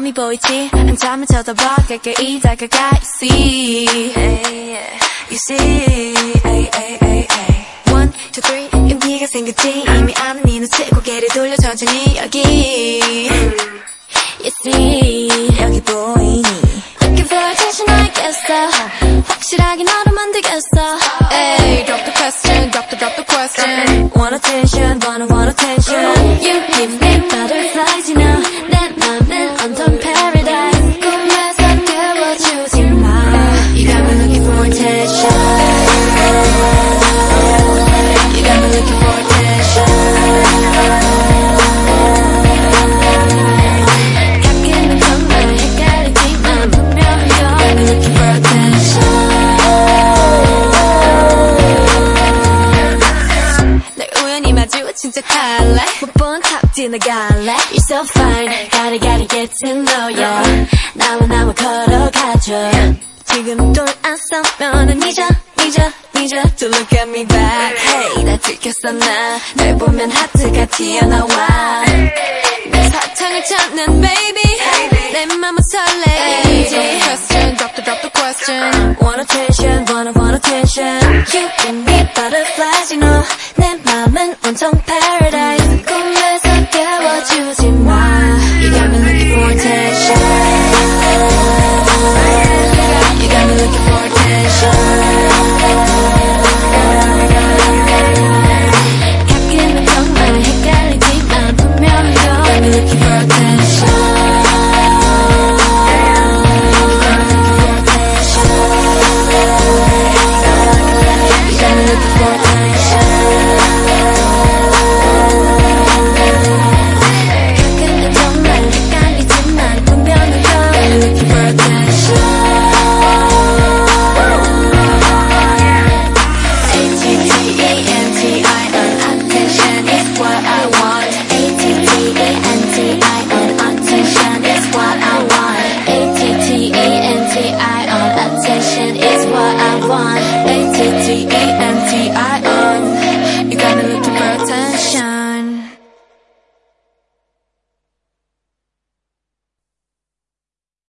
보이지 한참을 쳐다봐 가까이 다가가 You see You see One, two, three 용기가 생겼지 이미 아는 네 눈치 고개를 돌려 천천히 여기 You see 여기 보이니 Looking for attention 알겠어 확실하게 너를 만들겠어 Hey, drop the question, drop the, drop the question. Want attention, wanna want 할래 못본 탑 지나갈래 You're so fine Gotta gotta get to know ya 나와 나와 걸어가줘 지금 돌아서면은 잊어 잊어 잊어 To look at me back Hey 나 들켰어 나날 보면 하트가 튀어나와 내 사탕을 찾는 baby 내 맘은 온통 paradise